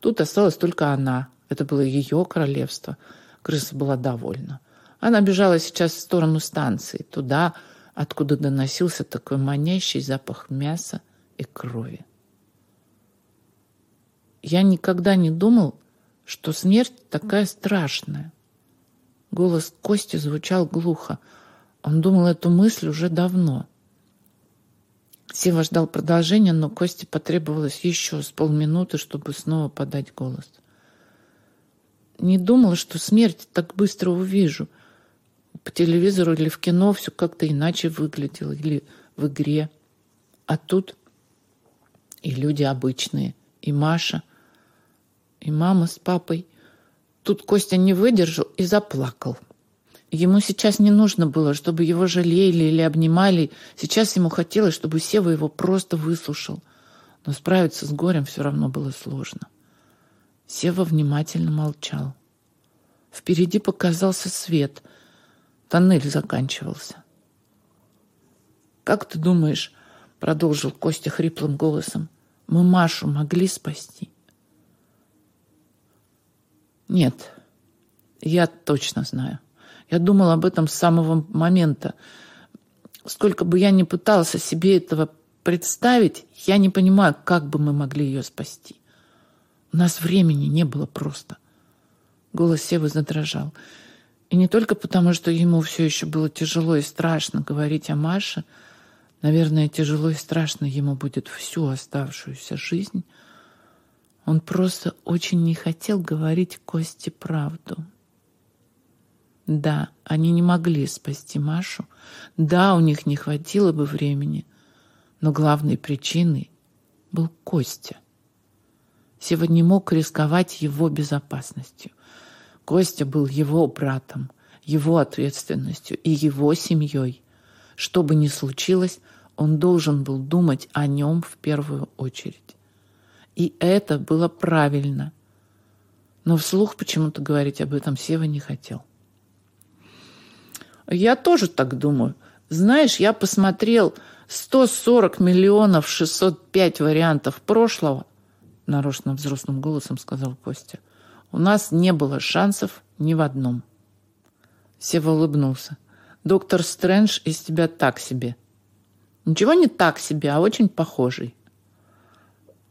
Тут осталась только она. Это было ее королевство. Крыса была довольна. Она бежала сейчас в сторону станции, туда, откуда доносился такой манящий запах мяса и крови. Я никогда не думал, что смерть такая страшная. Голос Кости звучал глухо. Он думал эту мысль уже давно. Сева ждал продолжения, но Косте потребовалось еще с полминуты, чтобы снова подать голос. Не думала, что смерть так быстро увижу. По телевизору или в кино все как-то иначе выглядело, или в игре. А тут и люди обычные, и Маша, и мама с папой. Тут Костя не выдержал и заплакал. Ему сейчас не нужно было, чтобы его жалели или обнимали. Сейчас ему хотелось, чтобы Сева его просто выслушал. Но справиться с горем все равно было сложно. Сева внимательно молчал. Впереди показался свет. Тоннель заканчивался. «Как ты думаешь, — продолжил Костя хриплым голосом, — мы Машу могли спасти?» «Нет, я точно знаю. Я думал об этом с самого момента. Сколько бы я ни пытался себе этого представить, я не понимаю, как бы мы могли ее спасти. У нас времени не было просто. Голос Севы задрожал. И не только потому, что ему все еще было тяжело и страшно говорить о Маше, наверное, тяжело и страшно ему будет всю оставшуюся жизнь, он просто очень не хотел говорить Косте правду. Да, они не могли спасти Машу. Да, у них не хватило бы времени. Но главной причиной был Костя. Не мог рисковать его безопасностью. Костя был его братом, его ответственностью и его семьей. Что бы ни случилось, он должен был думать о нем в первую очередь. И это было правильно. Но вслух почему-то говорить об этом Сева не хотел. Я тоже так думаю. Знаешь, я посмотрел 140 миллионов 605 вариантов прошлого, нарочно взрослым голосом сказал Костя. У нас не было шансов ни в одном. Сева улыбнулся. Доктор Стрэндж из тебя так себе. Ничего не так себе, а очень похожий.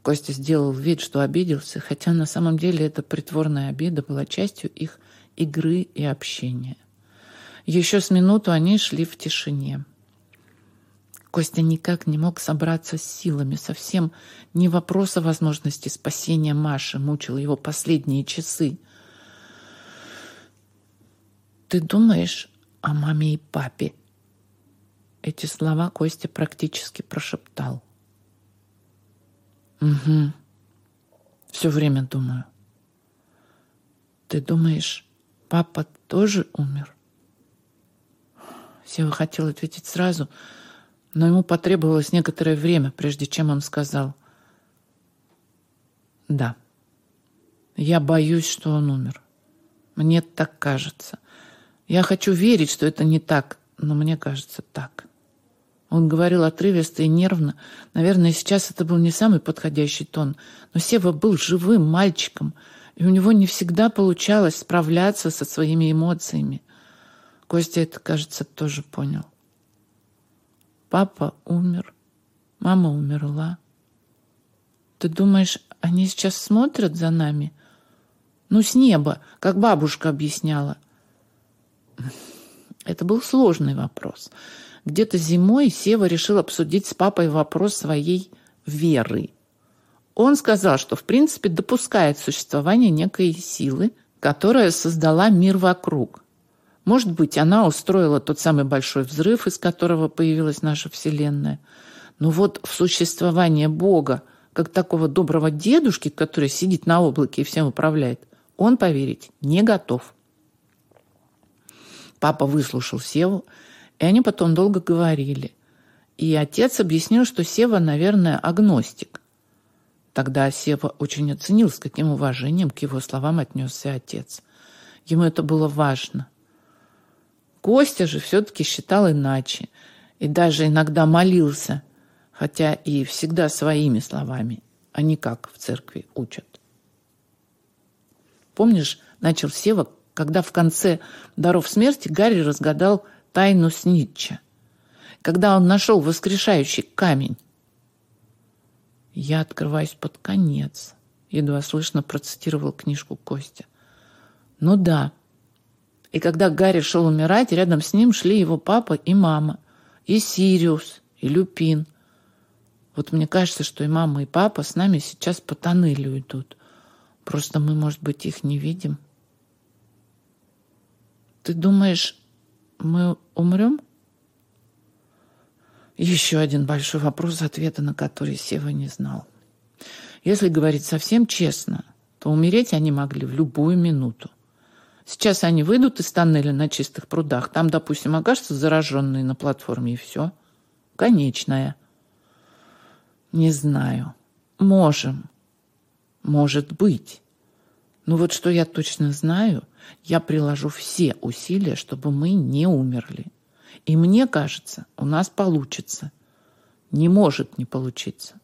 Костя сделал вид, что обиделся, хотя на самом деле эта притворная обида была частью их игры и общения. Еще с минуту они шли в тишине. Костя никак не мог собраться с силами. Совсем не вопрос о возможности спасения Маши мучил его последние часы. «Ты думаешь о маме и папе?» Эти слова Костя практически прошептал. «Угу. Все время думаю». «Ты думаешь, папа тоже умер?» Сева хотел ответить сразу, но ему потребовалось некоторое время, прежде чем он сказал «Да, я боюсь, что он умер. Мне так кажется. Я хочу верить, что это не так, но мне кажется так». Он говорил отрывисто и нервно. Наверное, сейчас это был не самый подходящий тон, но Сева был живым мальчиком, и у него не всегда получалось справляться со своими эмоциями. Костя это, кажется, тоже понял. Папа умер, мама умерла. Ты думаешь, они сейчас смотрят за нами? Ну, с неба, как бабушка объясняла. Это был сложный вопрос. Где-то зимой Сева решил обсудить с папой вопрос своей веры. Он сказал, что в принципе допускает существование некой силы, которая создала мир вокруг. Может быть, она устроила тот самый большой взрыв, из которого появилась наша Вселенная. Но вот в существование Бога, как такого доброго дедушки, который сидит на облаке и всем управляет, он поверить не готов. Папа выслушал Севу, и они потом долго говорили. И отец объяснил, что Сева, наверное, агностик. Тогда Сева очень оценил, с каким уважением к его словам отнесся отец. Ему это было важно – Костя же все-таки считал иначе и даже иногда молился, хотя и всегда своими словами, а не как в церкви учат. Помнишь, начал Сева, когда в конце «Даров смерти» Гарри разгадал тайну Снитча, когда он нашел воскрешающий камень. «Я открываюсь под конец», — едва слышно процитировал книжку Костя. «Ну да». И когда Гарри шел умирать, рядом с ним шли его папа и мама, и Сириус, и Люпин. Вот мне кажется, что и мама, и папа с нами сейчас по тоннелю идут. Просто мы, может быть, их не видим. Ты думаешь, мы умрем? Еще один большой вопрос, ответа на который Сева не знал. Если говорить совсем честно, то умереть они могли в любую минуту. Сейчас они выйдут из тоннеля на чистых прудах. Там, допустим, окажутся зараженные на платформе, и все. Конечная. Не знаю. Можем. Может быть. Но вот что я точно знаю, я приложу все усилия, чтобы мы не умерли. И мне кажется, у нас получится. Не может не получиться.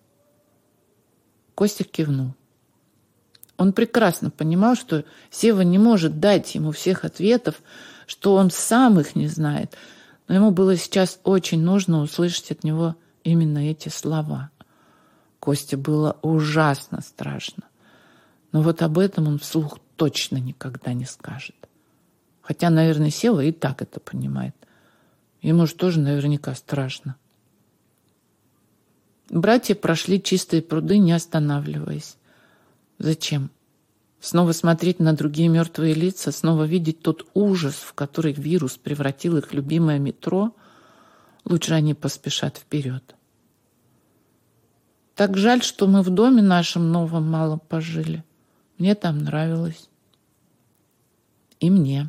Костик кивнул. Он прекрасно понимал, что Сева не может дать ему всех ответов, что он сам их не знает. Но ему было сейчас очень нужно услышать от него именно эти слова. Косте было ужасно страшно. Но вот об этом он вслух точно никогда не скажет. Хотя, наверное, Сева и так это понимает. Ему же тоже наверняка страшно. Братья прошли чистые пруды, не останавливаясь. Зачем? Снова смотреть на другие мертвые лица, снова видеть тот ужас, в который вирус превратил их любимое метро, лучше они поспешат вперед. Так жаль, что мы в доме нашем новом мало пожили. Мне там нравилось. И мне.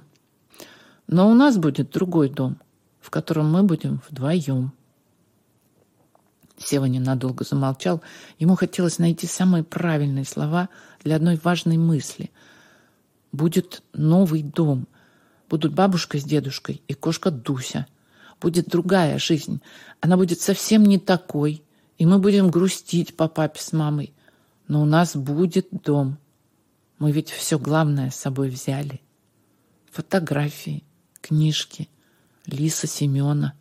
Но у нас будет другой дом, в котором мы будем вдвоем. Сева ненадолго замолчал. Ему хотелось найти самые правильные слова для одной важной мысли. Будет новый дом. Будут бабушка с дедушкой и кошка Дуся. Будет другая жизнь. Она будет совсем не такой. И мы будем грустить по папе с мамой. Но у нас будет дом. Мы ведь все главное с собой взяли. Фотографии, книжки, Лиса Семена.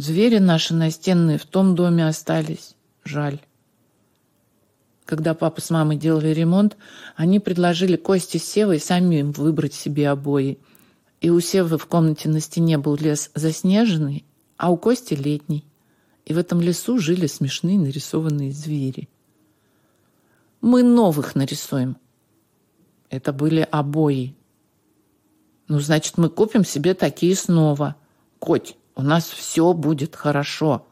Звери наши настенные в том доме остались. Жаль. Когда папа с мамой делали ремонт, они предложили Косте с Севой самим выбрать себе обои. И у Севы в комнате на стене был лес заснеженный, а у Кости летний. И в этом лесу жили смешные нарисованные звери. Мы новых нарисуем. Это были обои. Ну, значит, мы купим себе такие снова. Коть, у нас все будет хорошо.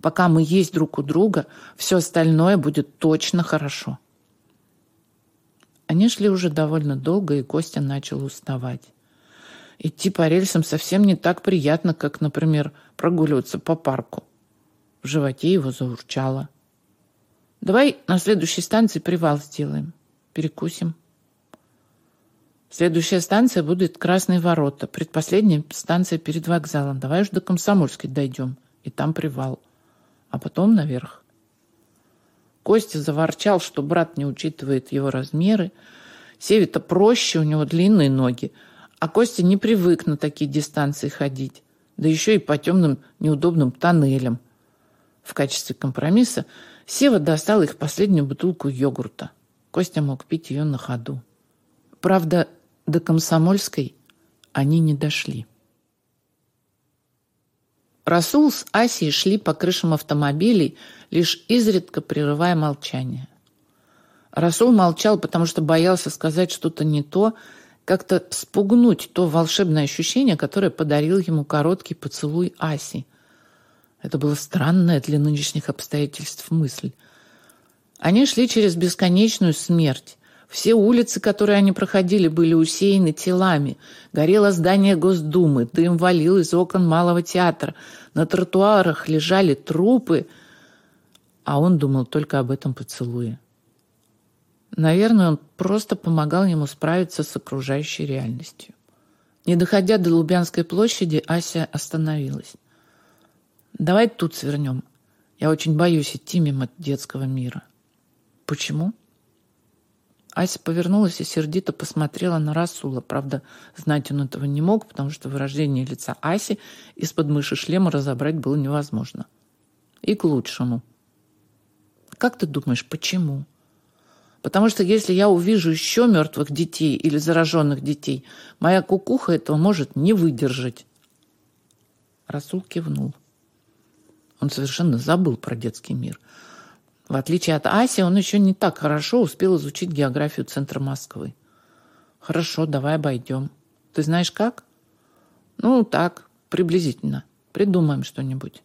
Пока мы есть друг у друга, все остальное будет точно хорошо. Они шли уже довольно долго, и Костя начал уставать. Идти по рельсам совсем не так приятно, как, например, прогуливаться по парку. В животе его заурчало. Давай на следующей станции привал сделаем. Перекусим. Следующая станция будет Красные ворота. Предпоследняя станция перед вокзалом. Давай уж до Комсомольской дойдем. И там привал. А потом наверх. Костя заворчал, что брат не учитывает его размеры. Севе-то проще, у него длинные ноги. А Костя не привык на такие дистанции ходить. Да еще и по темным неудобным тоннелям. В качестве компромисса Сева достал их последнюю бутылку йогурта. Костя мог пить ее на ходу. Правда, до Комсомольской они не дошли. Расул с Асией шли по крышам автомобилей, лишь изредка прерывая молчание. Расул молчал, потому что боялся сказать что-то не то, как-то спугнуть то волшебное ощущение, которое подарил ему короткий поцелуй Аси – это была странная для нынешних обстоятельств мысль. Они шли через бесконечную смерть. Все улицы, которые они проходили, были усеяны телами. Горело здание Госдумы, дым валил из окон Малого театра. На тротуарах лежали трупы. А он думал только об этом поцелуе. Наверное, он просто помогал ему справиться с окружающей реальностью. Не доходя до Лубянской площади, Ася остановилась. Давай тут свернем. Я очень боюсь идти мимо детского мира. Почему? Ася повернулась и сердито посмотрела на Расула. Правда, знать он этого не мог, потому что выражение лица Аси из-под мыши шлема разобрать было невозможно. И к лучшему. Как ты думаешь, почему? Потому что если я увижу еще мертвых детей или зараженных детей, моя кукуха этого может не выдержать. Расул кивнул. Он совершенно забыл про детский мир. В отличие от Аси, он еще не так хорошо успел изучить географию центра Москвы. Хорошо, давай обойдем. Ты знаешь как? Ну, так, приблизительно. Придумаем что-нибудь.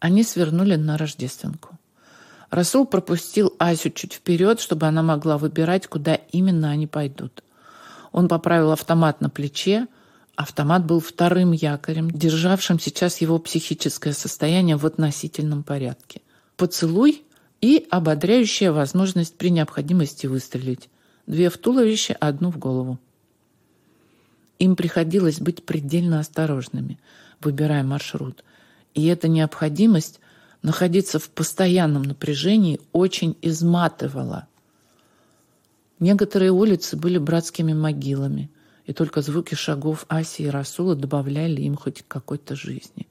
Они свернули на Рождественку. Расул пропустил Асю чуть вперед, чтобы она могла выбирать, куда именно они пойдут. Он поправил автомат на плече. Автомат был вторым якорем, державшим сейчас его психическое состояние в относительном порядке. Поцелуй и ободряющая возможность при необходимости выстрелить. Две в туловище, одну в голову. Им приходилось быть предельно осторожными, выбирая маршрут. И эта необходимость находиться в постоянном напряжении очень изматывало. Некоторые улицы были братскими могилами, и только звуки шагов Аси и Расула добавляли им хоть какой-то жизни.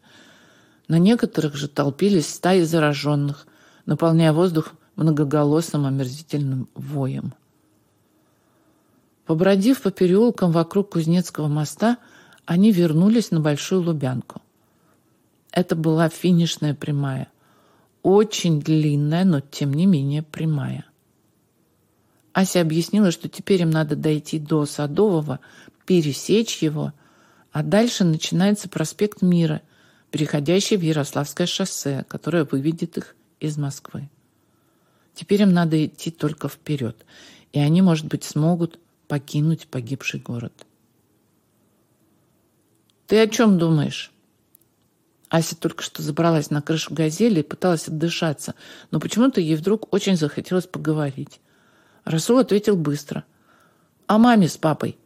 На некоторых же толпились стаи зараженных, наполняя воздух многоголосым омерзительным воем. Побродив по переулкам вокруг Кузнецкого моста, они вернулись на Большую Лубянку. Это была финишная прямая очень длинная, но тем не менее прямая. Ася объяснила, что теперь им надо дойти до Садового, пересечь его, а дальше начинается проспект Мира, переходящий в Ярославское шоссе, которое выведет их из Москвы. Теперь им надо идти только вперед, и они, может быть, смогут покинуть погибший город. «Ты о чем думаешь?» Ася только что забралась на крышу «Газели» и пыталась отдышаться, но почему-то ей вдруг очень захотелось поговорить. Расул ответил быстро. «О маме с папой.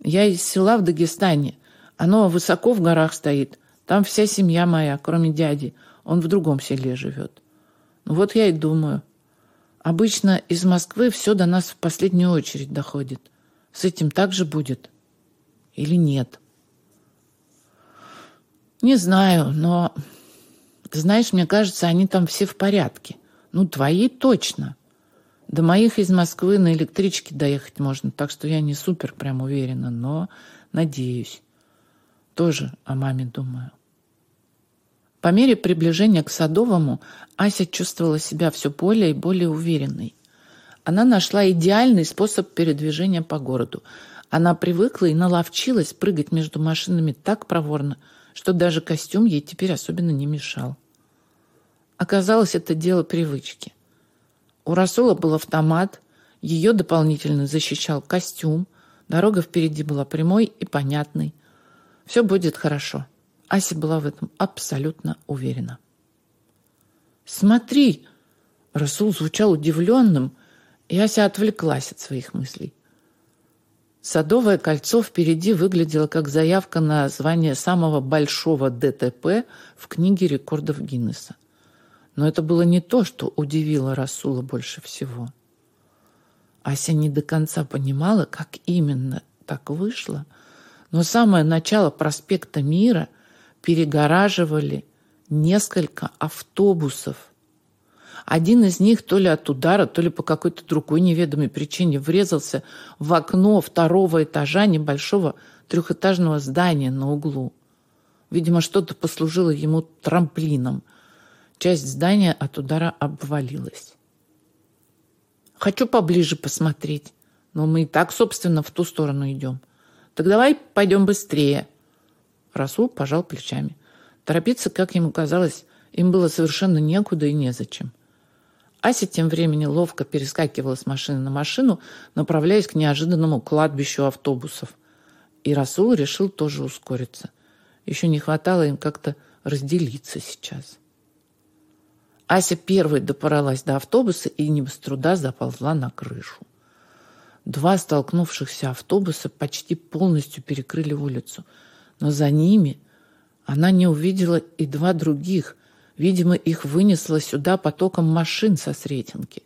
Я из села в Дагестане. Оно высоко в горах стоит. Там вся семья моя, кроме дяди. Он в другом селе живет. Ну вот я и думаю. Обычно из Москвы все до нас в последнюю очередь доходит. С этим так же будет? Или нет?» Не знаю, но... Знаешь, мне кажется, они там все в порядке. Ну, твои точно. До моих из Москвы на электричке доехать можно, так что я не супер прям уверена, но надеюсь. Тоже о маме думаю. По мере приближения к Садовому Ася чувствовала себя все более и более уверенной. Она нашла идеальный способ передвижения по городу. Она привыкла и наловчилась прыгать между машинами так проворно, что даже костюм ей теперь особенно не мешал. Оказалось, это дело привычки. У Расула был автомат, ее дополнительно защищал костюм, дорога впереди была прямой и понятной. Все будет хорошо. Ася была в этом абсолютно уверена. «Смотри!» Расул звучал удивленным, и Ася отвлеклась от своих мыслей. Садовое кольцо впереди выглядело как заявка на звание самого большого ДТП в книге рекордов Гиннесса. Но это было не то, что удивило Расула больше всего. Ася не до конца понимала, как именно так вышло, но самое начало проспекта Мира перегораживали несколько автобусов – один из них то ли от удара, то ли по какой-то другой неведомой причине врезался в окно второго этажа небольшого трехэтажного здания на углу. Видимо, что-то послужило ему трамплином. Часть здания от удара обвалилась. «Хочу поближе посмотреть, но мы и так, собственно, в ту сторону идем. Так давай пойдем быстрее». Расул пожал плечами. Торопиться, как ему казалось, им было совершенно некуда и незачем. Ася тем временем ловко перескакивала с машины на машину, направляясь к неожиданному кладбищу автобусов. И Расул решил тоже ускориться. Еще не хватало им как-то разделиться сейчас. Ася первой допоралась до автобуса и не без труда заползла на крышу. Два столкнувшихся автобуса почти полностью перекрыли улицу, но за ними она не увидела и два других – Видимо, их вынесло сюда потоком машин со Сретенки.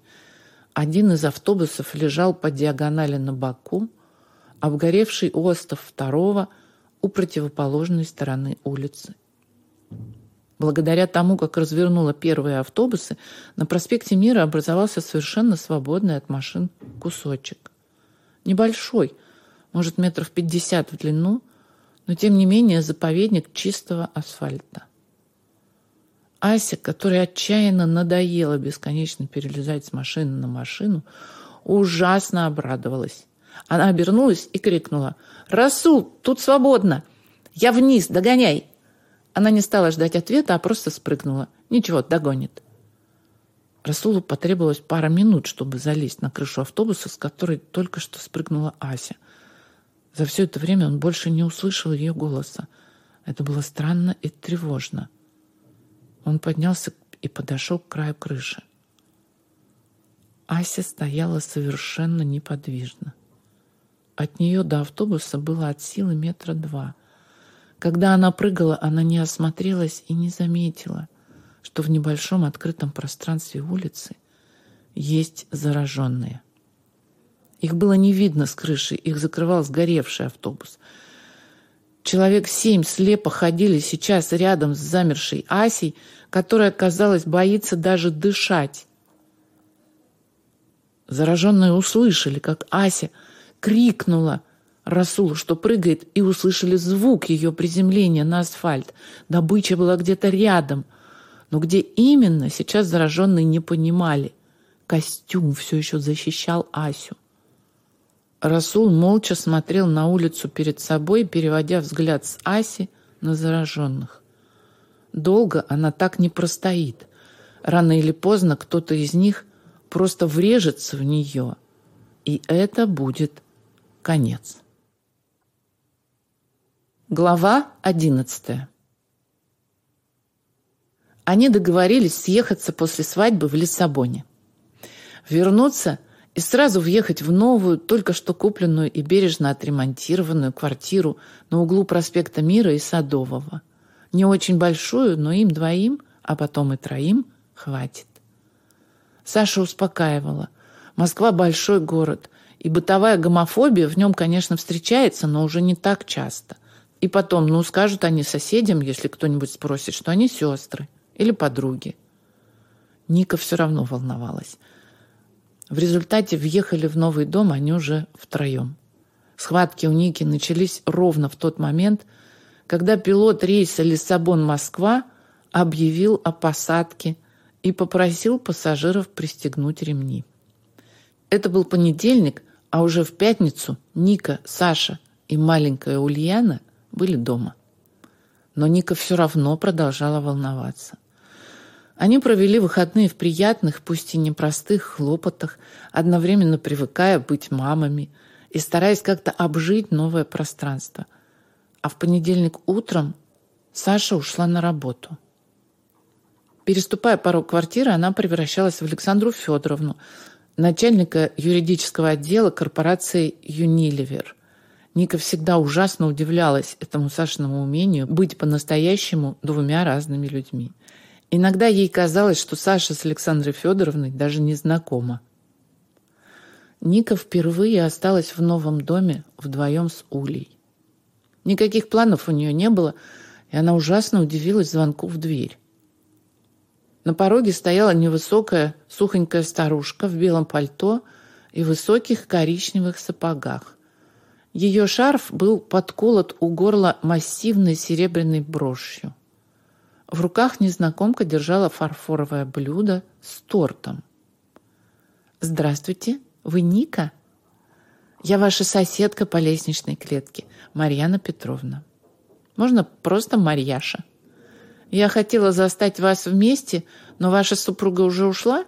Один из автобусов лежал по диагонали на боку, обгоревший остов второго у противоположной стороны улицы. Благодаря тому, как развернула первые автобусы, на проспекте Мира образовался совершенно свободный от машин кусочек. Небольшой, может, метров пятьдесят в длину, но тем не менее заповедник чистого асфальта. Ася, которой отчаянно надоело бесконечно перелезать с машины на машину, ужасно обрадовалась. Она обернулась и крикнула «Расул, тут свободно! Я вниз, догоняй!» Она не стала ждать ответа, а просто спрыгнула. Ничего, догонит. Расулу потребовалось пара минут, чтобы залезть на крышу автобуса, с которой только что спрыгнула Ася. За все это время он больше не услышал ее голоса. Это было странно и тревожно. Он поднялся и подошел к краю крыши. Ася стояла совершенно неподвижно. От нее до автобуса было от силы метра два. Когда она прыгала, она не осмотрелась и не заметила, что в небольшом открытом пространстве улицы есть зараженные. Их было не видно с крыши, их закрывал сгоревший автобус. Человек семь слепо ходили сейчас рядом с замершей Асей, которая, казалось, боится даже дышать. Зараженные услышали, как Ася крикнула Расулу, что прыгает, и услышали звук ее приземления на асфальт. Добыча была где-то рядом. Но где именно, сейчас зараженные не понимали. Костюм все еще защищал Асю. Расул молча смотрел на улицу перед собой, переводя взгляд с Аси на зараженных. Долго она так не простоит. Рано или поздно кто-то из них просто врежется в нее, и это будет конец. Глава одиннадцатая. Они договорились съехаться после свадьбы в Лиссабоне. Вернуться и сразу въехать в новую, только что купленную и бережно отремонтированную квартиру на углу проспекта Мира и Садового. Не очень большую, но им двоим, а потом и троим хватит. Саша успокаивала. Москва – большой город, и бытовая гомофобия в нем, конечно, встречается, но уже не так часто. И потом, ну, скажут они соседям, если кто-нибудь спросит, что они сестры или подруги. Ника все равно волновалась. В результате въехали в новый дом они уже втроем. Схватки у Ники начались ровно в тот момент, когда пилот рейса Лиссабон-Москва объявил о посадке и попросил пассажиров пристегнуть ремни. Это был понедельник, а уже в пятницу Ника, Саша и маленькая Ульяна были дома. Но Ника все равно продолжала волноваться. Они провели выходные в приятных, пусть и непростых хлопотах, одновременно привыкая быть мамами и стараясь как-то обжить новое пространство – а в понедельник утром Саша ушла на работу. Переступая порог квартиры, она превращалась в Александру Федоровну, начальника юридического отдела корпорации «Юниливер». Ника всегда ужасно удивлялась этому Сашиному умению быть по-настоящему двумя разными людьми. Иногда ей казалось, что Саша с Александрой Федоровной даже не знакома. Ника впервые осталась в новом доме вдвоем с Улей. Никаких планов у нее не было, и она ужасно удивилась звонку в дверь. На пороге стояла невысокая, сухонькая старушка в белом пальто и высоких коричневых сапогах. Ее шарф был подколот у горла массивной серебряной брошью. В руках незнакомка держала фарфоровое блюдо с тортом. «Здравствуйте, вы Ника?» «Я ваша соседка по лестничной клетке. Марьяна Петровна. Можно просто Марьяша. Я хотела застать вас вместе, но ваша супруга уже ушла?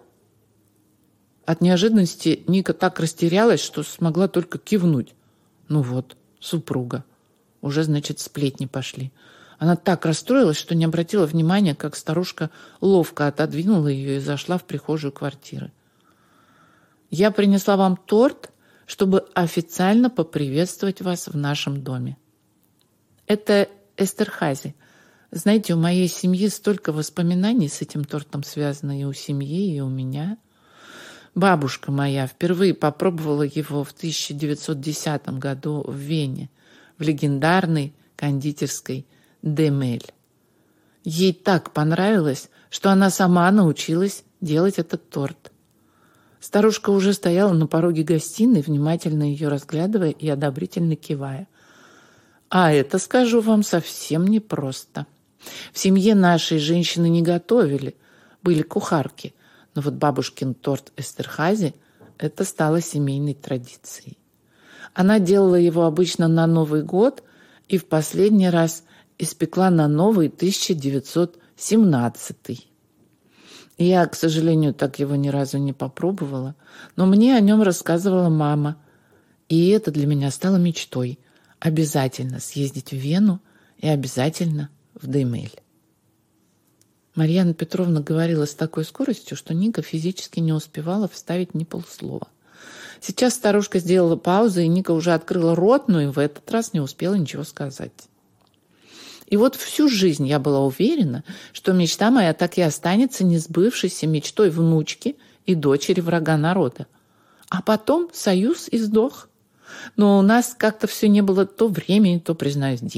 От неожиданности Ника так растерялась, что смогла только кивнуть. Ну вот, супруга. Уже, значит, сплетни пошли. Она так расстроилась, что не обратила внимания, как старушка ловко отодвинула ее и зашла в прихожую квартиры. «Я принесла вам торт чтобы официально поприветствовать вас в нашем доме. Это Эстерхази. Знаете, у моей семьи столько воспоминаний с этим тортом связано и у семьи, и у меня. Бабушка моя впервые попробовала его в 1910 году в Вене, в легендарной кондитерской «Демель». Ей так понравилось, что она сама научилась делать этот торт. Старушка уже стояла на пороге гостиной, внимательно ее разглядывая и одобрительно кивая. А это, скажу вам, совсем непросто. В семье нашей женщины не готовили, были кухарки, но вот бабушкин торт Эстерхази – это стало семейной традицией. Она делала его обычно на Новый год и в последний раз испекла на новый 1917. Я, к сожалению, так его ни разу не попробовала, но мне о нем рассказывала мама, и это для меня стало мечтой – обязательно съездить в Вену и обязательно в Демель. Марьяна Петровна говорила с такой скоростью, что Ника физически не успевала вставить ни полслова. Сейчас старушка сделала паузу, и Ника уже открыла рот, но и в этот раз не успела ничего сказать. И вот всю жизнь я была уверена, что мечта моя так и останется несбывшейся мечтой внучки и дочери врага народа. А потом союз и сдох. Но у нас как-то все не было то времени, то, признаюсь, денег.